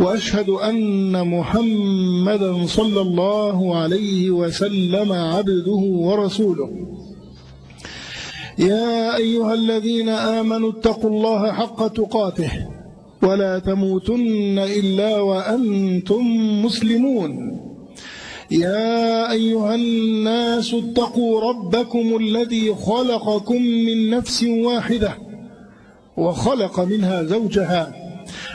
وأشهد أن محمدا صلى الله عليه وسلم عبده ورسوله. يا أيها الذين آمنوا اتقوا الله حق تقاته ولا تموتن إلا وأنتم مسلمون. يا أيها الناس اتقوا ربكم الذي خلقكم من نفس واحدة وخلق منها زوجها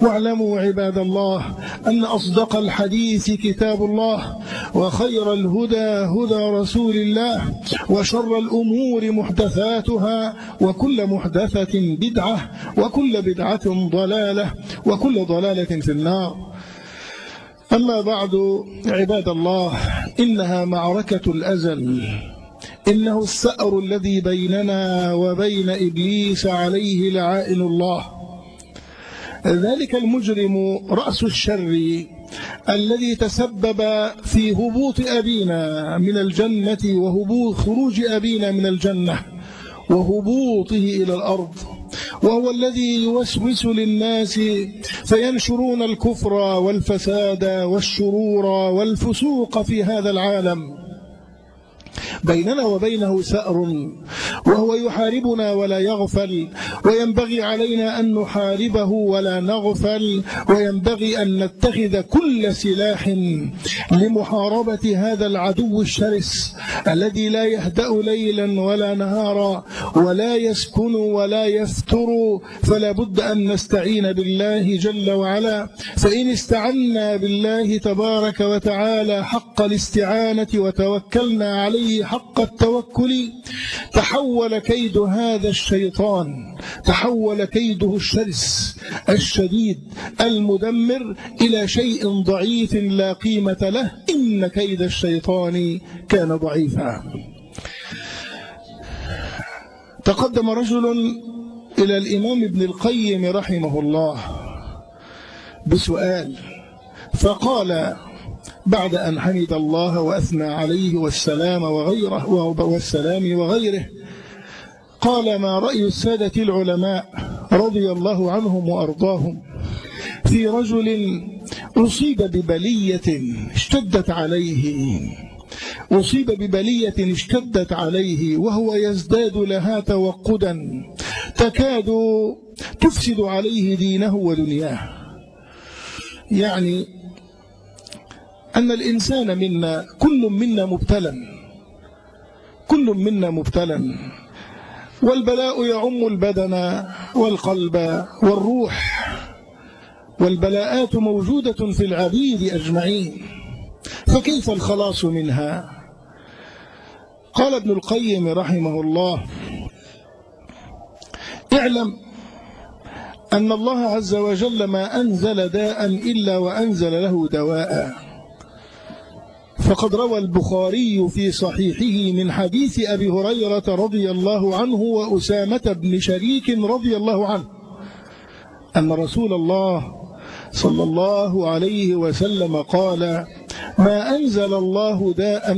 واعلموا عباد الله أن أصدق الحديث كتاب الله وخير الهدى هدى رسول الله وشر الأمور محدثاتها وكل محدثة بدعة وكل بدعة ضلالة وكل ضلالة في النار. أما بعد عباد الله إنها معركة الأزل إنه الثأر الذي بيننا وبين إبليس عليه لعائن الله. ذلك المجرم رأس الشر الذي تسبب في هبوط أبينا من الجنة وهبوط خروج أبينا من الجنة وهبوطه إلى الأرض. وهو الذي يوسوس للناس فينشرون الكفر والفساد والشرور والفسوق في هذا العالم. بيننا وبينه سأر وهو يحاربنا ولا يغفل وينبغي علينا أن نحاربه ولا نغفل وينبغي أن نتخذ كل سلاح لمحاربة هذا العدو الشرس الذي لا يهدأ ليلا ولا نهارا ولا يسكن ولا يفتر. فلا بد أن نستعين بالله جل وعلا. فإن استعنا بالله تبارك وتعالى حق الاستعانة وتوكلنا عليه حق التوكل تحول كيد هذا الشيطان تحول كيده الشرس الشديد المدمر إلى شيء ضعيف لا قيمة له. إن كيد الشيطان كان ضعيفا. تقدم رجل إلى الإمام ابن القيم رحمه الله بسؤال فقال بعد أن حمد الله وأثنى عليه والسلام وغيره والسلام وغيره قال ما رأي السادة العلماء رضي الله عنهم وأرضاهم في رجل أصيب ببلية اشتدت عليه أصيب ببلية اشتدت عليه وهو يزداد لها توقدا تكاد تفسد عليه دينه ودنياه. يعني أن الإنسان منا كل منا مبتلى كل منا مبتلى والبلاء يعم البدن والقلب والروح والبلاءات موجودة في العبيد أجمعين فكيف الخلاص منها؟ قال ابن القيم رحمه الله اعلم أن الله عز وجل ما أنزل داء إلا وأنزل له دواء. فقد روى البخاري في صحيحه من حديث أبي هريرة رضي الله عنه وأسامة بن شريك رضي الله عنه أن رسول الله صلى الله عليه وسلم قال ما أنزل الله داء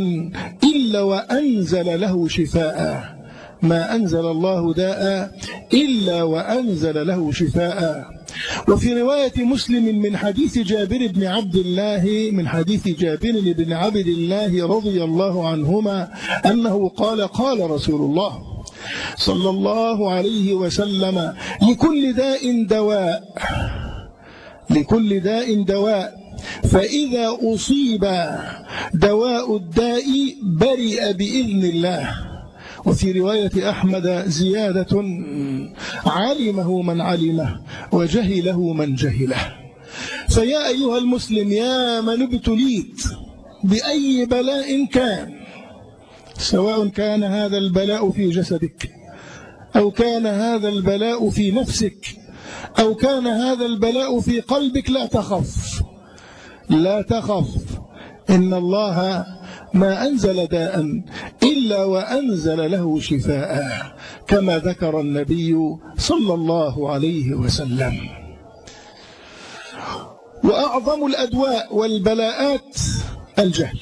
إلا وأنزل له شفاء. ما أنزل الله داء إلا وأنزل له شفاء. وفي رواية مسلم من حديث جابر بن عبد الله من حديث جابر بن عبد الله رضي الله عنهما أنه قال قال رسول الله صلى الله عليه وسلم لكل داء دواء لكل داء دواء فإذا أصيب دواء الداء برئ بإذن الله. وفي رواية أحمد زيادة علمه من علمه وجهله من جهله. فيا أيها المسلم يا من ابتليت بأي بلاء كان سواء كان هذا البلاء في جسدك أو كان هذا البلاء في نفسك أو كان هذا البلاء في قلبك لا تخف لا تخف. إن الله ما أنزل داء إلا وأنزل له شفاء كما ذكر النبي صلى الله عليه وسلم. وأعظم الأدواء والبلاءات الجهل.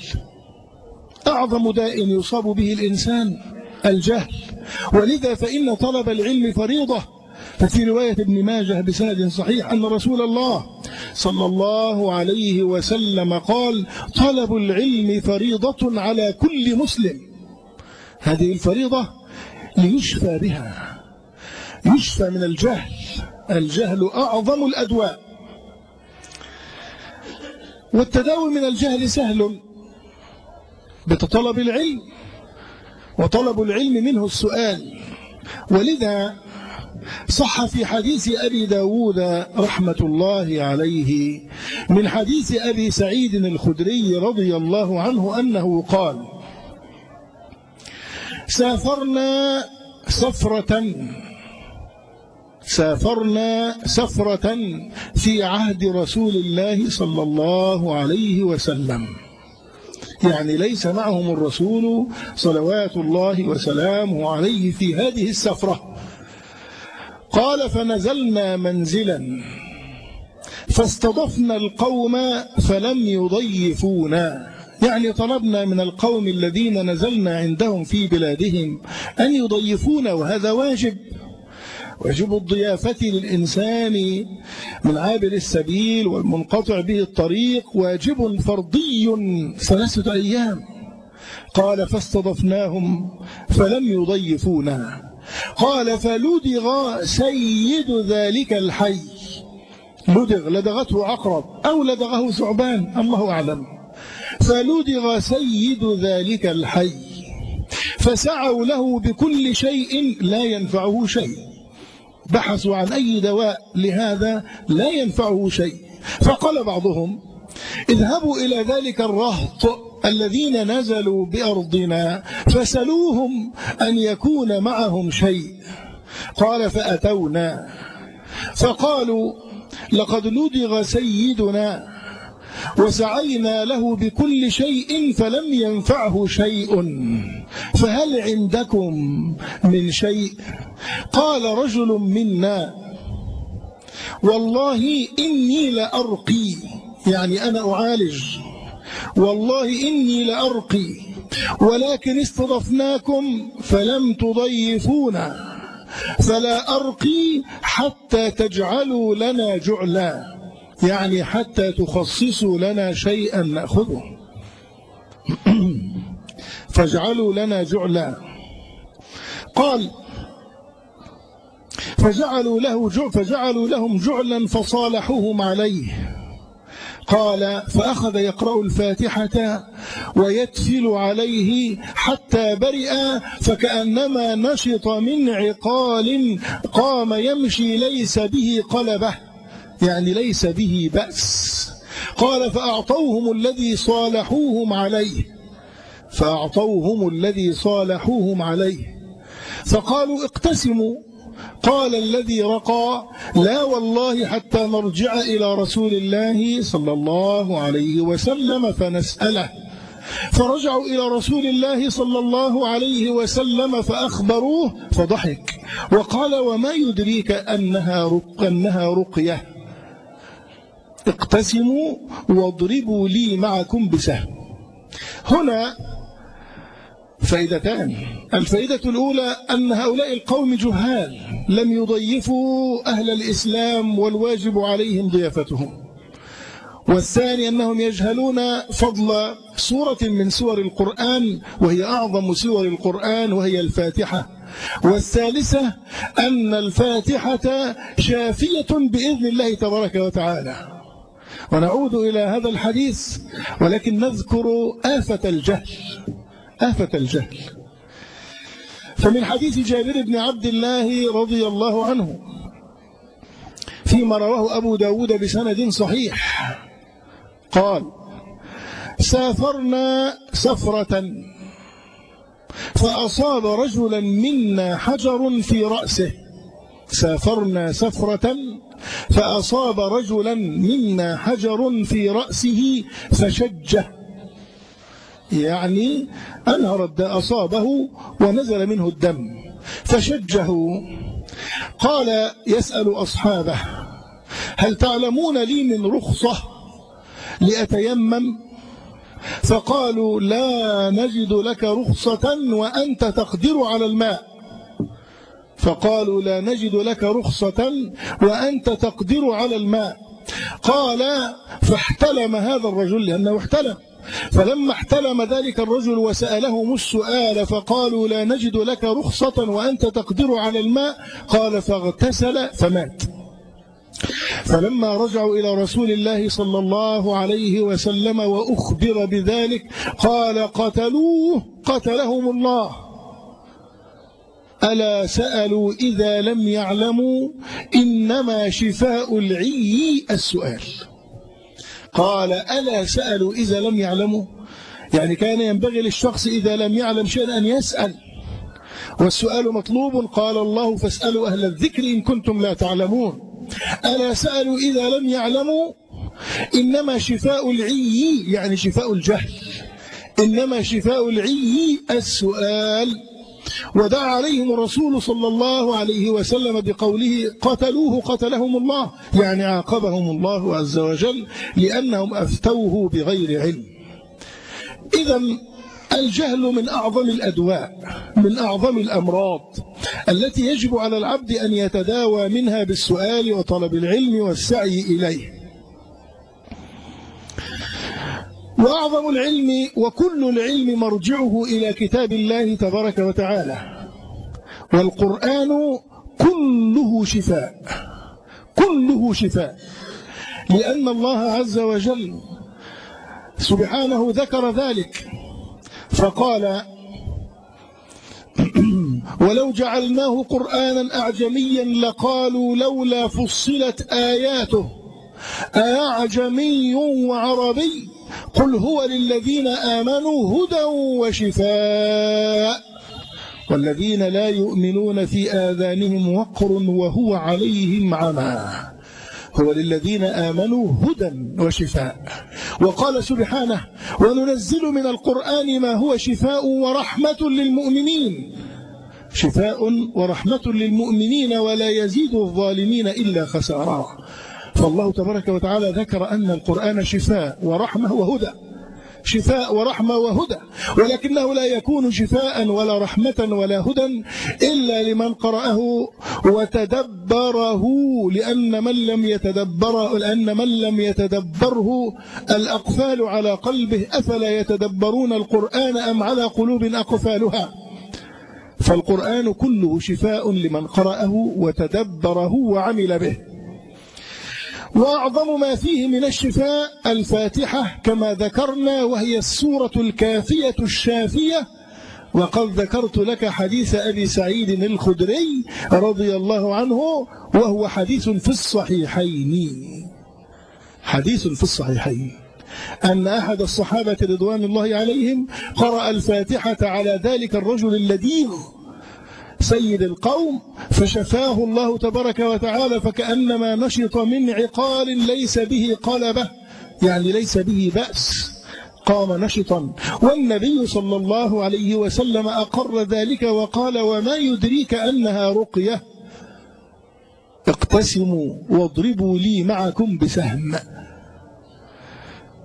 أعظم داء يصاب به الإنسان الجهل. ولذا فإن طلب العلم فريضة ففي رواية ابن ماجه بسند صحيح أن رسول الله صلى الله عليه وسلم قال طلب العلم فريضة على كل مسلم. هذه الفريضة ليشفى بها يشفى من الجهل الجهل أعظم الأدواء. والتداوي من الجهل سهل بتطلب العلم وطلب العلم منه السؤال. ولذا صح في حديث أبي داود رحمة الله عليه من حديث أبي سعيد الخدري رضي الله عنه أنه قال سافرنا سفرة سافرنا سفرة في عهد رسول الله صلى الله عليه وسلم. يعني ليس معهم الرسول صلوات الله وسلامه عليه في هذه السفرة. قال فنزلنا منزلا. فاستضفنا القوم فلم يضيفونا. يعني طلبنا من القوم الذين نزلنا عندهم في بلادهم أن يضيفونا وهذا واجب. واجب الضيافة للإنسان من عابر السبيل والمنقطع به الطريق. واجب فرضي ثلاثة أيام. قال فاستضفناهم فلم يضيفونا. قال فلدغ سيد ذلك الحي. لدغ لدغته عقرب أو لدغه ثعبان الله أعلم. فلدغ سيد ذلك الحي. فسعوا له بكل شيء لا ينفعه شيء. بحثوا عن أي دواء لهذا لا ينفعه شيء. فقال بعضهم اذهبوا إلى ذلك الرهط. الذين نزلوا بأرضنا فسلوهم أن يكون معهم شيء. قال فأتونا. فقالوا لقد لدغ سيدنا وسعينا له بكل شيء فلم ينفعه شيء. فهل عندكم من شيء؟ قال رجل منا. والله إني لأرقي. يعني أنا أعالج. والله إني لأرقي ولكن استضفناكم فلم تضيفونا فلا أرقي حتى تجعلوا لنا جعلا يعني حتى تخصصوا لنا شيئا نأخذه. فاجعلوا لنا جعلا. قال فجعلوا له جع فجعلوا لهم جعلا فصالحوهم عليه. قال فأخذ يقرأ الفاتحة ويتفل عليه حتى برئ فكأنما نشط من عقال قام يمشي ليس به قلبه يعني ليس به بأس. قال فأعطوهم الذي صالحوهم عليه فأعطوهم الذي صالحوهم عليه. فقالوا اقتسموا قال الذي رقى لا والله حتى نرجع إلى رسول الله صلى الله عليه وسلم فنسأله. فرجعوا إلى رسول الله صلى الله عليه وسلم فأخبروه فضحك. وقال وما يدريك أنها, رق أنها رقية. اقتسموا واضربوا لي معكم بسهم. هنا فائدتان الفائدة الأولى أن هؤلاء القوم جهال لم يضيفوا أهل الإسلام والواجب عليهم ضيافتهم. والثاني أنهم يجهلون فضل سورة من سور القرآن وهي أعظم سور القرآن وهي الفاتحة. والثالثة أن الفاتحة شافية بإذن الله تبارك وتعالى. ونعود إلى هذا الحديث ولكن نذكر آفة الجهل. آفة الجهل. فمن حديث جابر بن عبد الله رضي الله عنه فيما رواه أبو داود بسند صحيح قال سافرنا سفرة فأصاب رجلا منا حجر في رأسه. سافرنا سفرة فأصاب رجلا منا حجر في رأسه فشجه. يعني أنهر الداء أصابه ونزل منه الدم فشجه قال يسأل أصحابه هل تعلمون لي من رخصة لأتيمم؟ فقالوا لا نجد لك رخصة وأنت تقدر على الماء. فقالوا لا نجد لك رخصة وأنت تقدر على الماء. قال فاحتلم هذا الرجل لأنه احتلم. فلما احتلم ذلك الرجل وسألهم السؤال فقالوا لا نجد لك رخصة وأنت تقدر على الماء. قال فاغتسل فمات. فلما رجعوا إلى رسول الله صلى الله عليه وسلم وأخبر بذلك قال قتلوه قتلهم الله. ألا سألوا إذا لم يعلموا؟ إنما شفاء العي السؤال. قال ألا سألوا إذا لم يعلموا؟ يعني كان ينبغي للشخص إذا لم يعلم شيئا أن يسأل. والسؤال مطلوب قال الله فاسألوا أهل الذكر إن كنتم لا تعلمون. ألا سألوا إذا لم يعلموا؟ إنما شفاء العي يعني شفاء الجهل. إنما شفاء العي السؤال. ودعا عليهم الرسول صلى الله عليه وسلم بقوله قتلوه قتلهم الله. يعني عاقبهم الله عز وجل لأنهم أفتوه بغير علم. إذا الجهل من أعظم الأدواء من أعظم الأمراض التي يجب على العبد أن يتداوى منها بالسؤال وطلب العلم والسعي إليه. وأعظم العلم وكل العلم مرجعه إلى كتاب الله تبارك وتعالى. والقرآن كله شفاء. كله شفاء. لأن الله عز وجل سبحانه ذكر ذلك. فقال ولو جعلناه قرآنا أعجميا لقالوا لولا فصلت آياته. أعجمي وعربي؟ قل هو للذين آمنوا هدى وشفاء. والذين لا يؤمنون في آذانهم وقر وهو عليهم عمى. هو للذين آمنوا هدى وشفاء. وقال سبحانه وننزل من القرآن ما هو شفاء ورحمة للمؤمنين. شفاء ورحمة للمؤمنين ولا يزيد الظالمين إلا خسارا. فالله تبارك وتعالى ذكر أن القرآن شفاء ورحمة وهدى. شفاء ورحمة وهدى. ولكنه لا يكون شفاء ولا رحمة ولا هدى إلا لمن قرأه وتدبره. لأن من لم يتدبره لأن من لم يتدبره الأقفال على قلبه أفلا يتدبرون القرآن أم على قلوب أقفالها؟ فالقرآن كله شفاء لمن قرأه وتدبره وعمل به. وأعظم ما فيه من الشفاء الفاتحة كما ذكرنا وهي السورة الكافية الشافية. وقد ذكرت لك حديث أبي سعيد الخدري رضي الله عنه وهو حديث في الصحيحين. حديث في الصحيحين. أن أحد الصحابة رضوان الله عليهم قرأ الفاتحة على ذلك الرجل اللذيذ. سيد القوم فشفاه الله تبارك وتعالى فكأنما نشط من عقال ليس به قلبة يعني ليس به بأس قام نشطا. والنبي صلى الله عليه وسلم أقر ذلك وقال وما يدريك أنها رقية؟ اقتسموا واضربوا لي معكم بسهم.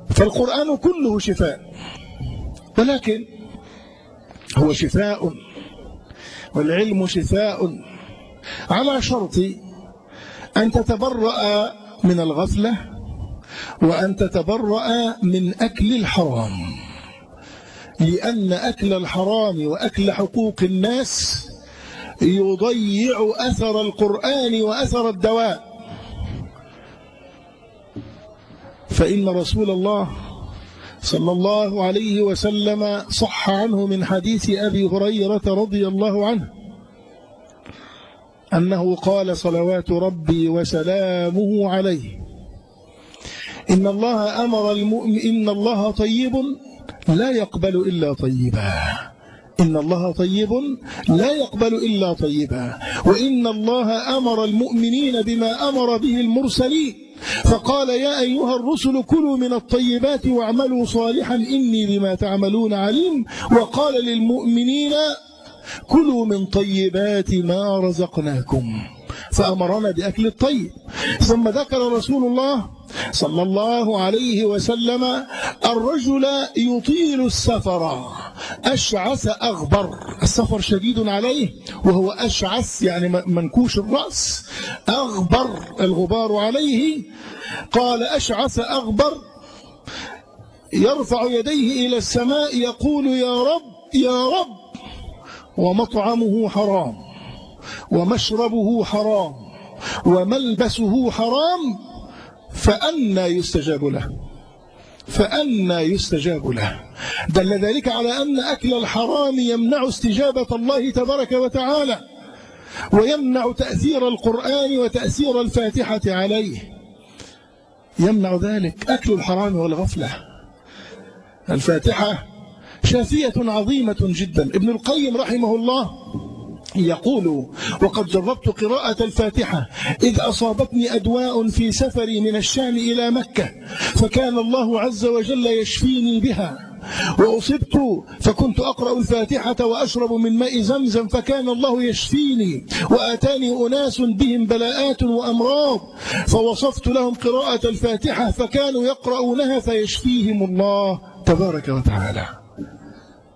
فالقرآن كله شفاء ولكن هو شفاء والعلم شفاء. على شرط أن تتبرأ من الغفلة وأن تتبرأ من أكل الحرام. لأن أكل الحرام وأكل حقوق الناس يضيع أثر القرآن وأثر الدواء. فإن رسول الله صلى الله عليه وسلم صح عنه من حديث أبي هريرة رضي الله عنه أنه قال صلوات ربي وسلامه عليه. إن الله أمر المؤمن إن الله طيب لا يقبل إلا طيبا. إن الله طيب لا يقبل إلا طيبا. وإن الله أمر المؤمنين بما أمر به المرسلين. فقال يا أيها الرسل كلوا من الطيبات واعملوا صالحا إني بما تعملون عليم. وقال للمؤمنين كلوا من طيبات ما رزقناكم. فأمرنا بأكل الطيب. ثم ذكر رسول الله صلى الله عليه وسلم الرجل يطيل السفر. أشعث أغبر. السفر شديد عليه وهو أشعث يعني منكوش الرأس. أغبر الغبار عليه. قال أشعث أغبر. يرفع يديه إلى السماء يقول يا رب يا رب. ومطعمه حرام ومشربه حرام وملبسه حرام فأنا يستجاب له. فأنا يستجاب له. دل ذلك على أن أكل الحرام يمنع استجابة الله تبارك وتعالى ويمنع تأثير القرآن وتأثير الفاتحة عليه. يمنع ذلك أكل الحرام والغفلة. الفاتحة شافية عظيمة جدا. ابن القيم رحمه الله يقول وقد جربت قراءة الفاتحة إذ أصابتني أدواء في سفري من الشام إلى مكة فكان الله عز وجل يشفيني بها. وأصبت فكنت أقرأ الفاتحة وأشرب من ماء زمزم فكان الله يشفيني وآتاني أناس بهم بلاءات وأمراض فوصفت لهم قراءة الفاتحة فكانوا يقرؤونها فيشفيهم الله تبارك وتعالى.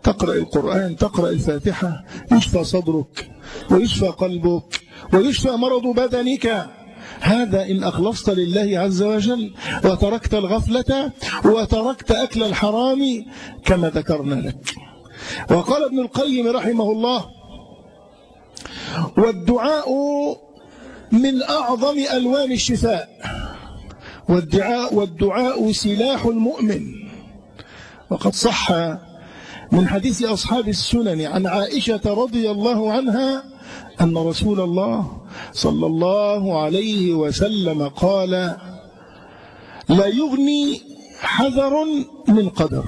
تقرأ القرآن تقرأ الفاتحة يشفى صدرك ويشفى قلبك ويشفى مرض بدنك. هذا إن أخلصت لله عز وجل وتركت الغفلة وتركت أكل الحرام كما ذكرنا لك. وقال ابن القيم رحمه الله والدعاء من أعظم ألوان الشفاء. والدعاء, والدعاء سلاح المؤمن. وقد صح من حديث أصحاب السنن عن عائشة رضي الله عنها أن رسول الله صلى الله عليه وسلم قال لا يغني حذر من قدر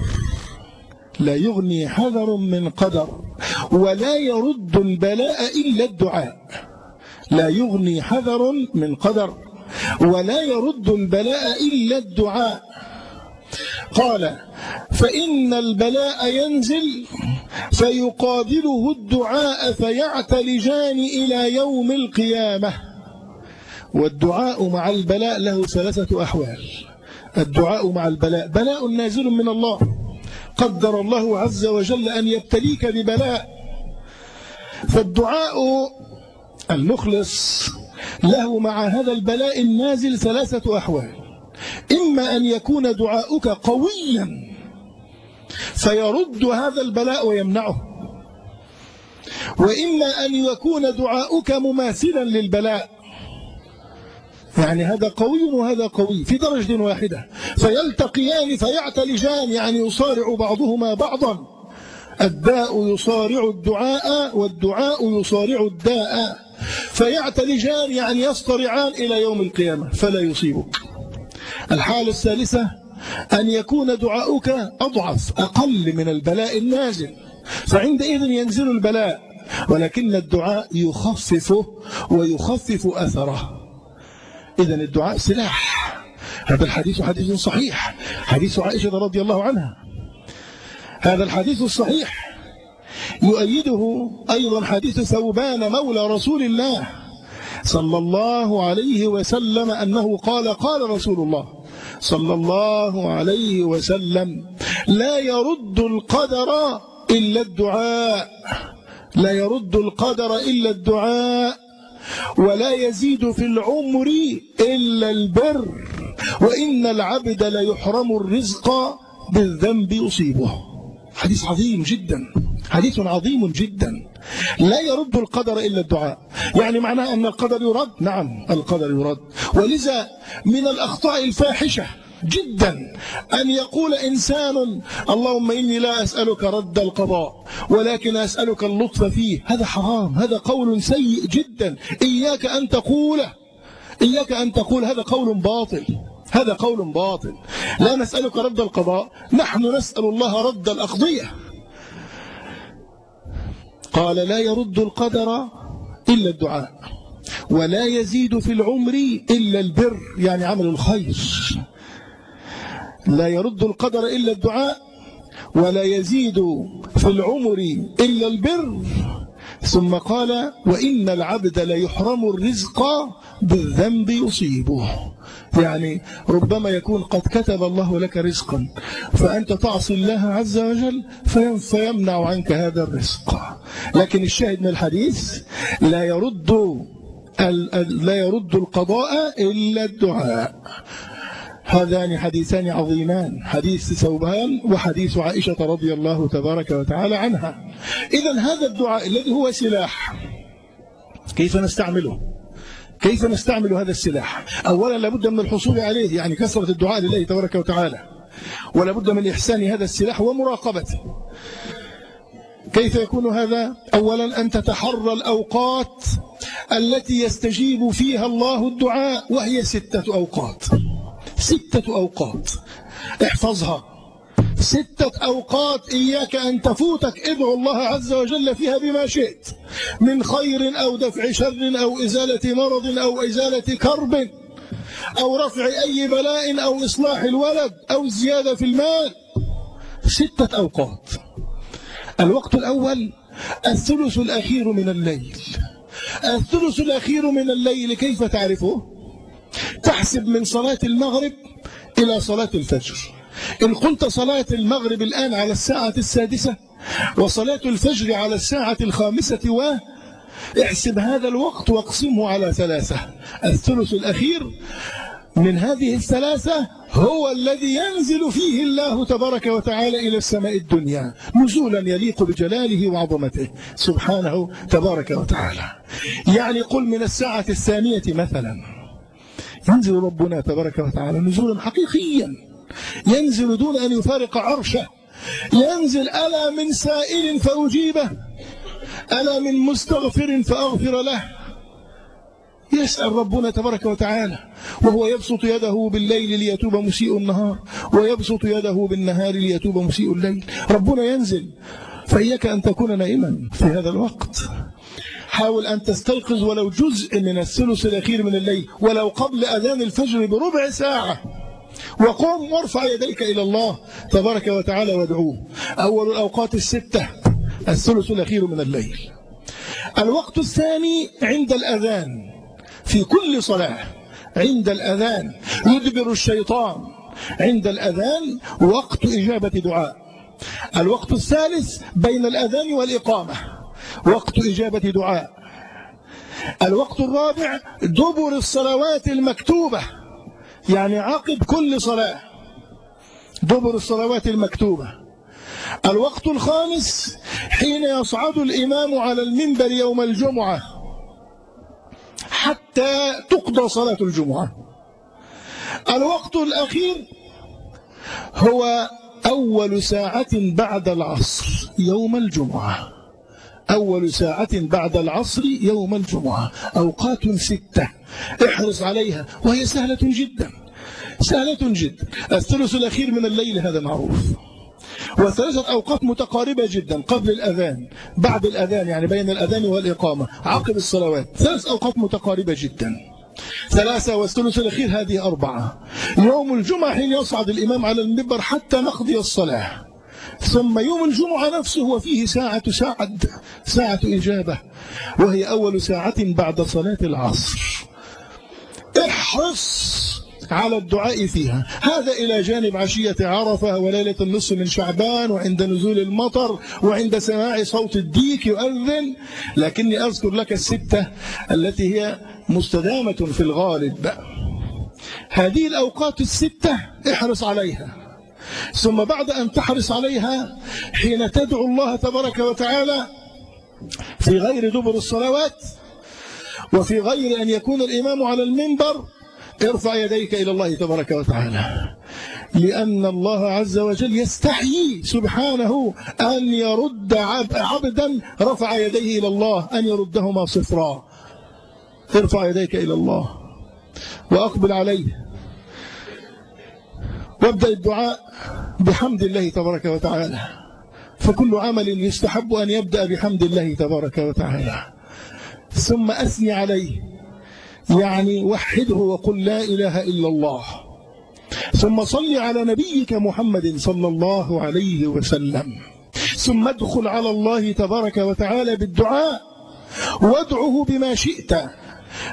لا يغني حذر من قدر ولا يرد البلاء إلا الدعاء لا يغني حذر من قدر ولا يرد البلاء إلا الدعاء. قال فإن البلاء ينزل فيقابله الدعاء فيعتلجان إلى يوم القيامة. والدعاء مع البلاء له ثلاثة أحوال. الدعاء مع البلاء بلاء نازل من الله. قدر الله عز وجل أن يبتليك ببلاء. فالدعاء المخلص له مع هذا البلاء النازل ثلاثة أحوال. إما أن يكون دعاؤك قويا فيرد هذا البلاء ويمنعه. وإما أن يكون دعاؤك مماثلا للبلاء. يعني هذا قوي وهذا قوي في درجة واحدة. فيلتقيان فيعتلجان يعني يصارع بعضهما بعضا. الداء يصارع الدعاء والدعاء يصارع الداء. فيعتلجان يعني يصطرعان إلى يوم القيامة. فلا يصيبك. الحالة الثالثة أن يكون دعاؤك أضعف أقل من البلاء النازل فعندئذ ينزل البلاء ولكن الدعاء يخففه ويخفف أثره. إذا الدعاء سلاح. هذا الحديث حديث صحيح. حديث عائشة رضي الله عنها. هذا الحديث الصحيح يؤيده أيضا حديث ثوبان مولى رسول الله صلى الله عليه وسلم أنه قال قال رسول الله صلى الله عليه وسلم لا يرد القدر إلا الدعاء لا يرد القدر إلا الدعاء ولا يزيد في العمر إلا البر وإن العبد ليحرم الرزق بالذنب يصيبه. حديث عظيم جدا حديث عظيم جدا. لا يرد القدر إلا الدعاء. يعني معناه أن القدر يرد؟ نعم القدر يرد. ولذا من الأخطاء الفاحشة جدا أن يقول إنسان اللهم إني لا أسألك رد القضاء ولكن أسألك اللطف فيه. هذا حرام هذا قول سيء جدا. إياك أن تقوله إياك أن تقول هذا قول باطل هذا قول باطل. لا نسألك رد القضاء نحن نسأل الله رد الأقضية. قال لا يرد القدر إلا الدعاء ولا يزيد في العمر إلا البر يعني عمل الخير. لا يرد القدر إلا الدعاء ولا يزيد في العمر إلا البر. ثم قال وإن العبد ليحرم الرزق بالذنب يصيبه. يعني ربما يكون قد كتب الله لك رزقا فأنت تعصي الله عز وجل فيمنع عنك هذا الرزق. لكن الشاهد من الحديث لا يرد لا يرد القضاء إلا الدعاء. هذان حديثان عظيمان حديث ثوبان وحديث عائشة رضي الله تبارك وتعالى عنها. إذا هذا الدعاء الذي هو سلاح كيف نستعمله؟ كيف نستعمل هذا السلاح؟ أولا لابد من الحصول عليه يعني كثرة الدعاء لله تبارك وتعالى. ولا بد من إحسان هذا السلاح ومراقبته. كيف يكون هذا؟ أولا أن تتحرى الأوقات التي يستجيب فيها الله الدعاء وهي ستة أوقات. ستة أوقات. احفظها. ستة أوقات إياك أن تفوتك ادعو الله عز وجل فيها بما شئت. من خير أو دفع شر أو إزالة مرض أو إزالة كرب أو رفع أي بلاء أو إصلاح الولد أو زيادة في المال. ستة أوقات. الوقت الأول الثلث الأخير من الليل. الثلث الأخير من الليل كيف تعرفه؟ تحسب من صلاة المغرب إلى صلاة الفجر. إن قلت صلاة المغرب الآن على الساعة السادسة وصلاة الفجر على الساعة الخامسة و احسب هذا الوقت واقسمه على ثلاثة. الثلث الأخير من هذه الثلاثة هو الذي ينزل فيه الله تبارك وتعالى إلى السماء الدنيا نزولا يليق بجلاله وعظمته. سبحانه تبارك وتعالى. يعني قل من الساعة الثانية مثلا. ينزل ربنا تبارك وتعالى نزولا حقيقيا. ينزل دون أن يفارق عرشه. ينزل ألا من سائل فأجيبه؟ ألا من مستغفر فأغفر له؟ يسأل ربنا تبارك وتعالى وهو يبسط يده بالليل ليتوب مسيء النهار ويبسط يده بالنهار ليتوب مسيء الليل. ربنا ينزل فإياك أن تكون نائما في هذا الوقت. حاول أن تستيقظ ولو جزء من الثلث الأخير من الليل ولو قبل أذان الفجر بربع ساعة. وقم وارفع يديك إلى الله تبارك وتعالى وادعوه. أول الأوقات الستة الثلث الأخير من الليل. الوقت الثاني عند الأذان في كل صلاة عند الأذان يدبر الشيطان. عند الأذان وقت إجابة دعاء. الوقت الثالث بين الأذان والإقامة وقت إجابة دعاء. الوقت الرابع دبر الصلوات المكتوبة. يعني عقب كل صلاة. دبر الصلوات المكتوبة. الوقت الخامس حين يصعد الإمام على المنبر يوم الجمعة حتى تقضى صلاة الجمعة. الوقت الأخير هو أول ساعة بعد العصر يوم الجمعة. أول ساعة بعد العصر يوم الجمعة أوقات ستة. احرص عليها وهي سهلة جدا. سهلة جدا. الثلث الأخير من الليل هذا معروف. وثلاثة أوقات متقاربة جدا قبل الأذان. بعد الأذان يعني بين الأذان والإقامة. عقب الصلوات. ثلاث أوقات متقاربة جدا. ثلاثة والثلث الأخير هذه أربعة. يوم الجمعة حين يصعد الإمام على المنبر حتى نقضي الصلاة. ثم يوم الجمعة نفسه وفيه ساعة سعد ساعة إجابة وهي أول ساعة بعد صلاة العصر. احرص على الدعاء فيها. هذا إلى جانب عشية عرفة وليلة النصف من شعبان وعند نزول المطر وعند سماع صوت الديك يؤذن لكني أذكر لك الستة التي هي مستدامة في الغالب. هذه الأوقات الستة احرص عليها. ثم بعد أن تحرص عليها حين تدعو الله تبارك وتعالى في غير دبر الصلوات وفي غير أن يكون الإمام على المنبر ارفع يديك إلى الله تبارك وتعالى. لأن الله عز وجل يستحيي سبحانه أن يرد عبدا رفع يديه إلى الله أن يردهما صفرا. ارفع يديك إلى الله وأقبل عليه. وابدأ الدعاء بحمد الله تبارك وتعالى. فكل عمل يستحب أن يبدأ بحمد الله تبارك وتعالى. ثم أثني عليه. يعني وحده وقل لا إله إلا الله. ثم صل على نبيك محمد صلى الله عليه وسلم. ثم ادخل على الله تبارك وتعالى بالدعاء. وادعه بما شئت.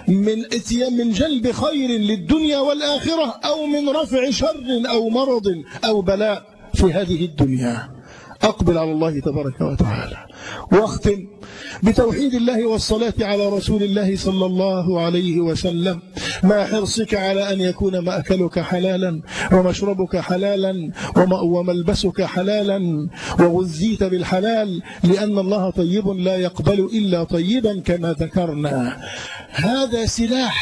من إتيان من جلب خير للدنيا والآخرة أو من رفع شر أو مرض أو بلاء في هذه الدنيا. أقبل على الله تبارك وتعالى. واختم. بتوحيد الله والصلاة على رسول الله صلى الله عليه وسلم. مع حرصك على أن يكون مأكلك حلالا ومشربك حلالا وملبسك حلالا وغذيت بالحلال لأن الله طيب لا يقبل إلا طيبا كما ذكرنا. هذا سلاح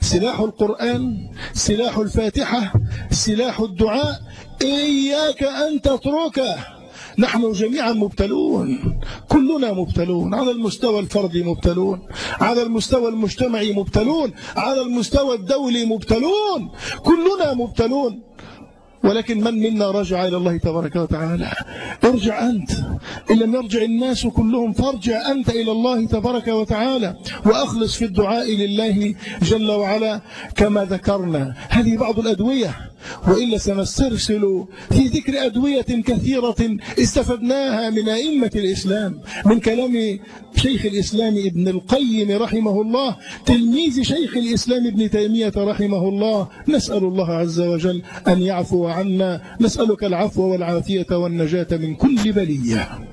سلاح القرآن سلاح الفاتحة سلاح الدعاء. إياك أن تتركه. نحن جميعا مبتلون. كلنا مبتلون. على المستوى الفردي مبتلون. على المستوى المجتمعي مبتلون. على المستوى الدولي مبتلون. كلنا مبتلون. ولكن من منا رجع إلى الله تبارك وتعالى؟ ارجع أنت. إن لم يرجع الناس كلهم فارجع أنت إلى الله تبارك وتعالى. وأخلص في الدعاء لله جل وعلا كما ذكرنا. هذه بعض الأدوية. وإلا سنسترسل في ذكر أدوية كثيرة استفدناها من أئمة الإسلام. من كلام شيخ الإسلام ابن القيم رحمه الله تلميذ شيخ الإسلام ابن تيمية رحمه الله. نسأل الله عز وجل أن يعفو عنا. نسألك العفو والعافية والنجاة من كل بلية.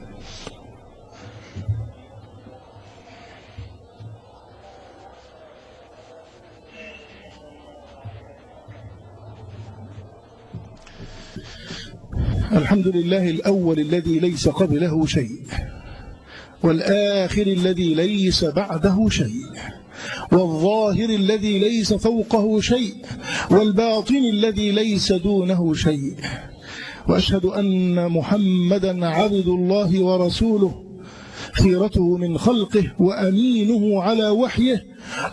الحمد لله الأول الذي ليس قبله شيء والآخر الذي ليس بعده شيء والظاهر الذي ليس فوقه شيء والباطن الذي ليس دونه شيء. وأشهد أن محمدا عبد الله ورسوله خيرته من خلقه وأمينه على وحيه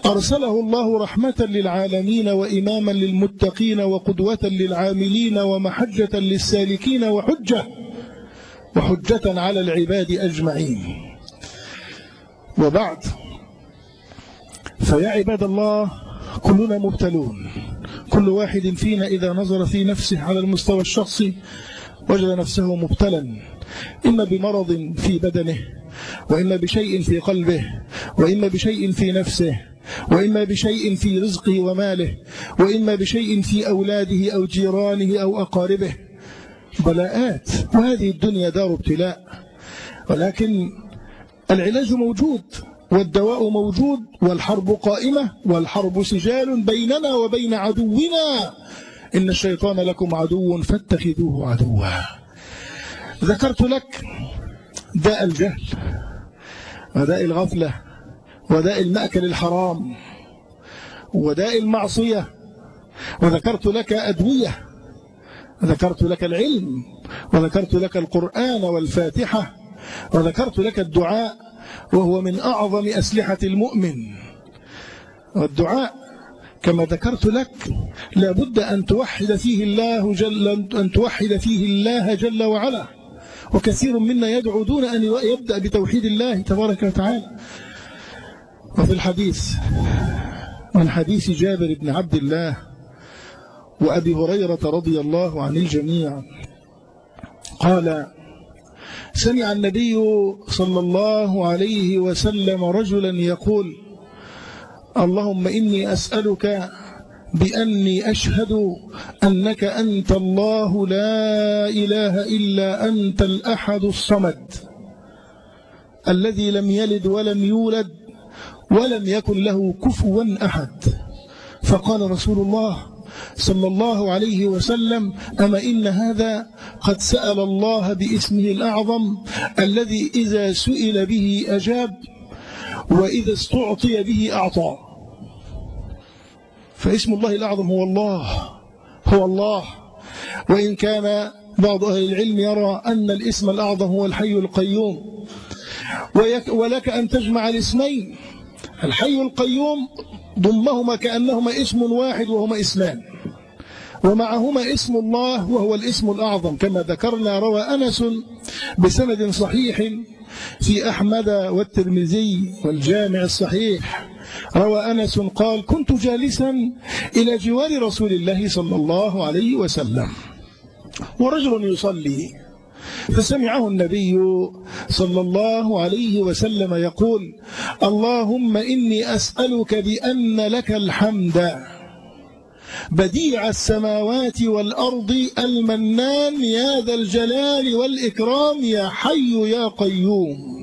أرسله الله رحمة للعالمين وإماما للمتقين وقدوة للعاملين ومحجة للسالكين وحجة وحجة على العباد أجمعين. وبعد فيا عباد الله كلنا مبتلون. كل واحد فينا إذا نظر في نفسه على المستوى الشخصي وجد نفسه مبتلا. إما بمرض في بدنه وإما بشيء في قلبه وإما بشيء في نفسه وإما بشيء في رزقه وماله وإما بشيء في أولاده أو جيرانه أو أقاربه. بلاءات وهذه الدنيا دار ابتلاء. ولكن العلاج موجود والدواء موجود والحرب قائمة والحرب سجال بيننا وبين عدونا. إن الشيطان لكم عدو فاتخذوه عدوا. ذكرت لك داء الجهل وداء الغفلة وداء المأكل الحرام وداء المعصية. وذكرت لك أدوية ذكرت لك العلم وذكرت لك القرآن والفاتحة وذكرت لك الدعاء وهو من أعظم أسلحة المؤمن. والدعاء كما ذكرت لك لابد أن توحد فيه الله جل أن توحد فيه الله جل وعلا. وكثير منا يدعو دون أن يبدأ بتوحيد الله تبارك وتعالى. وفي الحديث من حديث جابر بن عبد الله وأبي هريرة رضي الله عن الجميع قال سمع النبي صلى الله عليه وسلم رجلا يقول اللهم إني أسألك بأني أشهد أنك أنت الله لا إله إلا أنت الأحد الصمد الذي لم يلد ولم يولد ولم يكن له كفوا أحد. فقال رسول الله صلى الله عليه وسلم أما إن هذا قد سأل الله باسمه الأعظم الذي إذا سئل به أجاب وإذا استعطي به أعطى. فاسم الله الأعظم هو الله هو الله. وإن كان بعض أهل العلم يرى أن الاسم الأعظم هو الحي القيوم ولك أن تجمع الاسمين. الحي القيوم ضمهما كأنهما اسم واحد وهما اسمان. ومعهما اسم الله وهو الاسم الأعظم. كما ذكرنا روى أنس بسند صحيح في أحمد والترمذي والجامع الصحيح. روى أنس قال كنت جالسا إلى جوار رسول الله صلى الله عليه وسلم ورجل يصلي فسمعه النبي صلى الله عليه وسلم يقول اللهم إني أسألك بأن لك الحمد بديع السماوات والأرض المنان يا ذا الجلال والإكرام يا حي يا قيوم.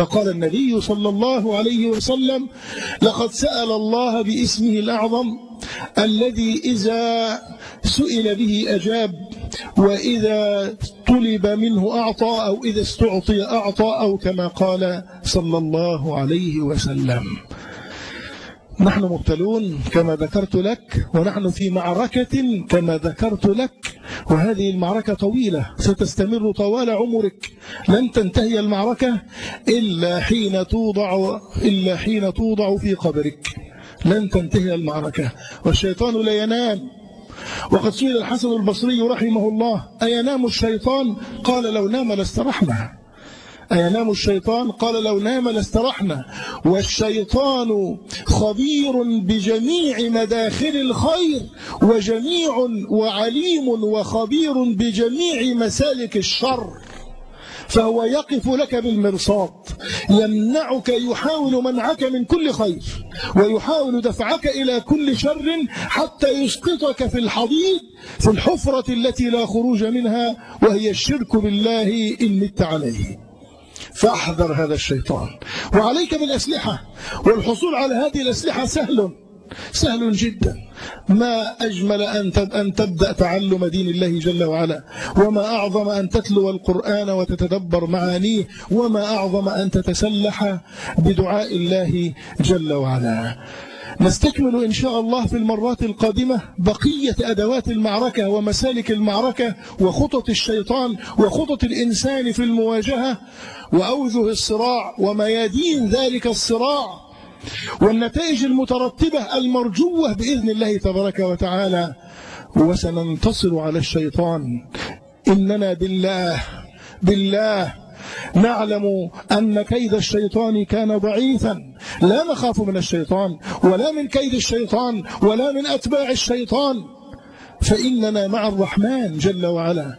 فقال النبي صلى الله عليه وسلم لقد سأل الله باسمه الأعظم الذي إذا سئل به أجاب وإذا طلب منه أعطى أو إذا استعطي أعطى أو كما قال صلى الله عليه وسلم. نحن مبتلون كما ذكرت لك ونحن في معركة كما ذكرت لك وهذه المعركة طويلة ستستمر طوال عمرك. لن تنتهي المعركة إلا حين توضع إلا حين توضع في قبرك. لن تنتهي المعركة. والشيطان لا ينام. وقد سئل الحسن البصري رحمه الله أينام الشيطان؟ قال لو نام لاسترحنا. أينام الشيطان؟ قال لو نام لاسترحنا. والشيطان خبير بجميع مداخل الخير وجميع وعليم وخبير بجميع مسالك الشر. فهو يقف لك بالمرصاد. يمنعك يحاول منعك من كل خير ويحاول دفعك إلى كل شر حتى يسقطك في الحضيض في الحفرة التي لا خروج منها وهي الشرك بالله إن مت عليه. فاحذر هذا الشيطان. وعليك بالأسلحة. والحصول على هذه الأسلحة سهل. سهل جدا. ما أجمل أن تبدأ تعلم دين الله جل وعلا. وما أعظم أن تتلو القرآن وتتدبر معانيه. وما أعظم أن تتسلح بدعاء الله جل وعلا. نستكمل إن شاء الله في المرات القادمة بقية أدوات المعركة ومسالك المعركة وخطط الشيطان وخطط الإنسان في المواجهة وأوجه الصراع وميادين ذلك الصراع والنتائج المترتبة المرجوة بإذن الله تبارك وتعالى. وسننتصر على الشيطان. إننا بالله بالله نعلم أن كيد الشيطان كان ضعيفا. لا نخاف من الشيطان ولا من كيد الشيطان ولا من أتباع الشيطان. فإننا مع الرحمن جل وعلا.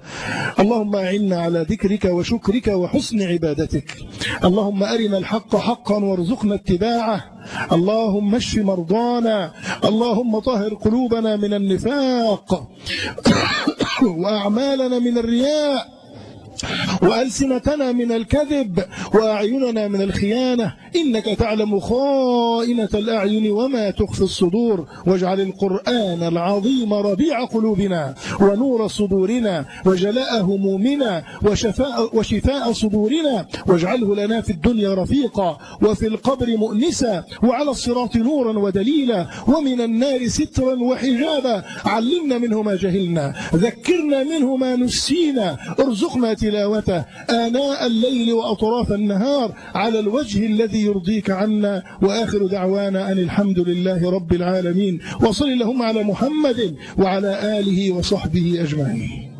اللهم أعنا على ذكرك وشكرك وحسن عبادتك. اللهم أرنا الحق حقا وارزقنا اتباعه. اللهم اشف مرضانا. اللهم طهر قلوبنا من النفاق. وأعمالنا من الرياء. وألسنتنا من الكذب وأعيننا من الخيانة. إنك تعلم خائنة الأعين وما تخفي الصدور. واجعل القرآن العظيم ربيع قلوبنا ونور صدورنا وجلاء همومنا وشفاء, وشفاء صدورنا. واجعله لنا في الدنيا رفيقا وفي القبر مؤنسا وعلى الصراط نورا ودليلا ومن النار سترا وحجابا. علمنا منه ما جهلنا. ذكرنا منه ما نسينا. ارزقنا تلاوته آناء الليل وأطراف النهار على الوجه الذي يرضيك عنا. وآخر دعوانا أن الحمد لله رب العالمين. وصل اللهم على محمد وعلى آله وصحبه أجمعين.